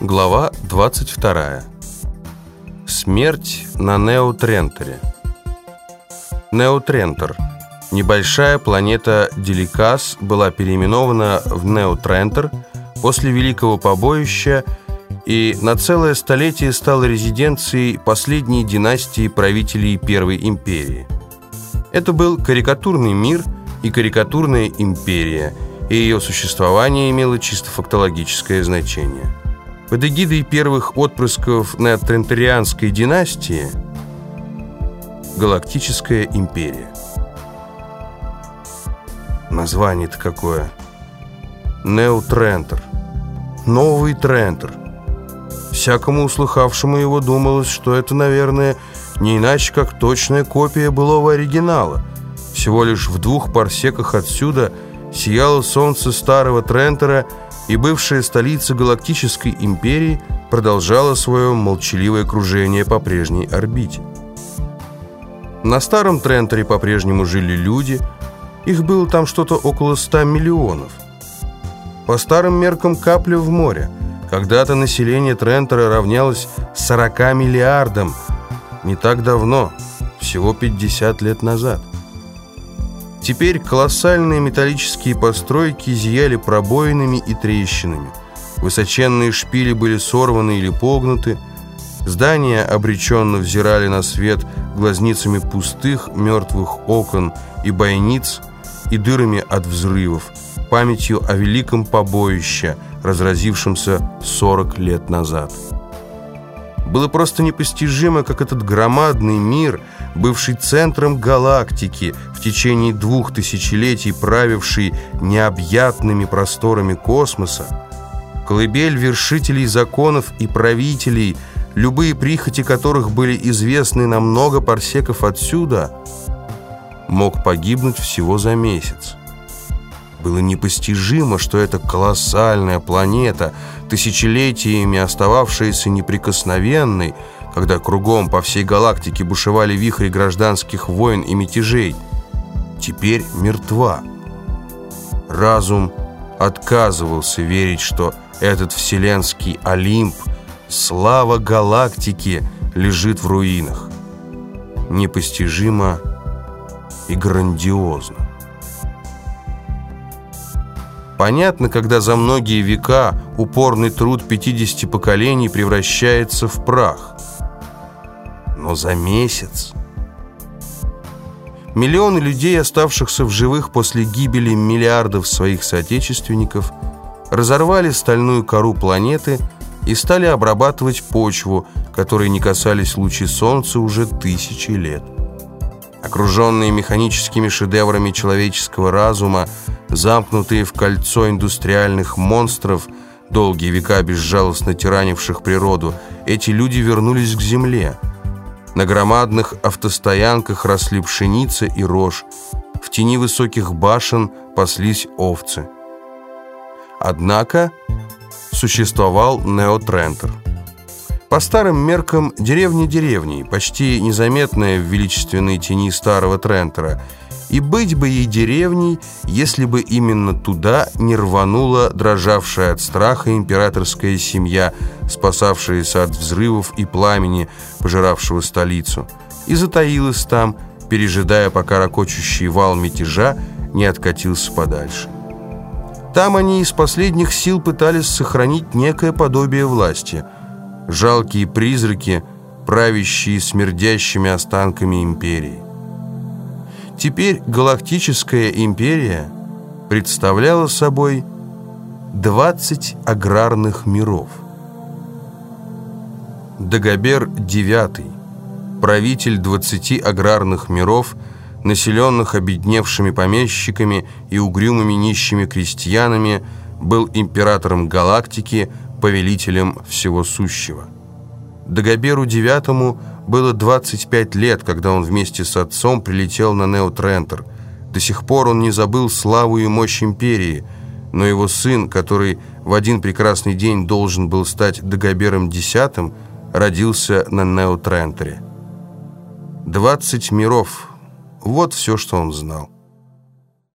Глава 22. Смерть на Неотрентере. Неотрентер. Небольшая планета Деликас была переименована в Неотрентер после Великого побоища и на целое столетие стала резиденцией последней династии правителей Первой империи. Это был карикатурный мир и карикатурная империя, и ее существование имело чисто фактологическое значение – под эгидой первых отпрысков неотрентарианской династии Галактическая империя. Название-то какое? Неотрентер. Новый Трентер. Всякому услыхавшему его думалось, что это, наверное, не иначе, как точная копия былого оригинала. Всего лишь в двух парсеках отсюда сияло солнце старого Трентера – и бывшая столица Галактической империи продолжала свое молчаливое кружение по прежней орбите. На старом Тренторе по-прежнему жили люди, их было там что-то около 100 миллионов. По старым меркам капля в море. Когда-то население Трентора равнялось 40 миллиардам. Не так давно, всего 50 лет назад. Теперь колоссальные металлические постройки зияли пробоинами и трещинами. Высоченные шпили были сорваны или погнуты. Здания обреченно взирали на свет глазницами пустых мертвых окон и бойниц и дырами от взрывов, памятью о великом побоище, разразившемся 40 лет назад. Было просто непостижимо, как этот громадный мир, бывший центром галактики, в течение двух тысячелетий правивший необъятными просторами космоса, колыбель вершителей законов и правителей, любые прихоти которых были известны на много парсеков отсюда, мог погибнуть всего за месяц. Было непостижимо, что эта колоссальная планета, тысячелетиями остававшаяся неприкосновенной, когда кругом по всей галактике бушевали вихри гражданских войн и мятежей, теперь мертва. Разум отказывался верить, что этот вселенский Олимп, слава галактики, лежит в руинах. Непостижимо и грандиозно. Понятно, когда за многие века упорный труд 50 поколений превращается в прах. Но за месяц... Миллионы людей, оставшихся в живых после гибели миллиардов своих соотечественников, разорвали стальную кору планеты и стали обрабатывать почву, которой не касались лучи солнца уже тысячи лет. Окруженные механическими шедеврами человеческого разума, замкнутые в кольцо индустриальных монстров, долгие века безжалостно тиранивших природу, эти люди вернулись к земле. На громадных автостоянках росли пшеница и рожь, в тени высоких башен паслись овцы. Однако существовал Неотрентер – по старым меркам деревня деревней, почти незаметная в величественной тени старого Трентера. И быть бы ей деревней, если бы именно туда не рванула дрожавшая от страха императорская семья, спасавшаяся от взрывов и пламени, пожиравшего столицу, и затаилась там, пережидая, пока ракочущий вал мятежа не откатился подальше. Там они из последних сил пытались сохранить некое подобие власти – жалкие призраки, правящие смердящими останками империи. Теперь галактическая империя представляла собой 20 аграрных миров. Дагобер IX, правитель 20 аграрных миров, населенных обедневшими помещиками и угрюмыми нищими крестьянами, был императором галактики – повелителем всего сущего. Дагоберу IX было 25 лет, когда он вместе с отцом прилетел на Неотрентер. До сих пор он не забыл славу и мощь империи, но его сын, который в один прекрасный день должен был стать Дагобером X, родился на Неотрентере. 20 миров – вот все, что он знал.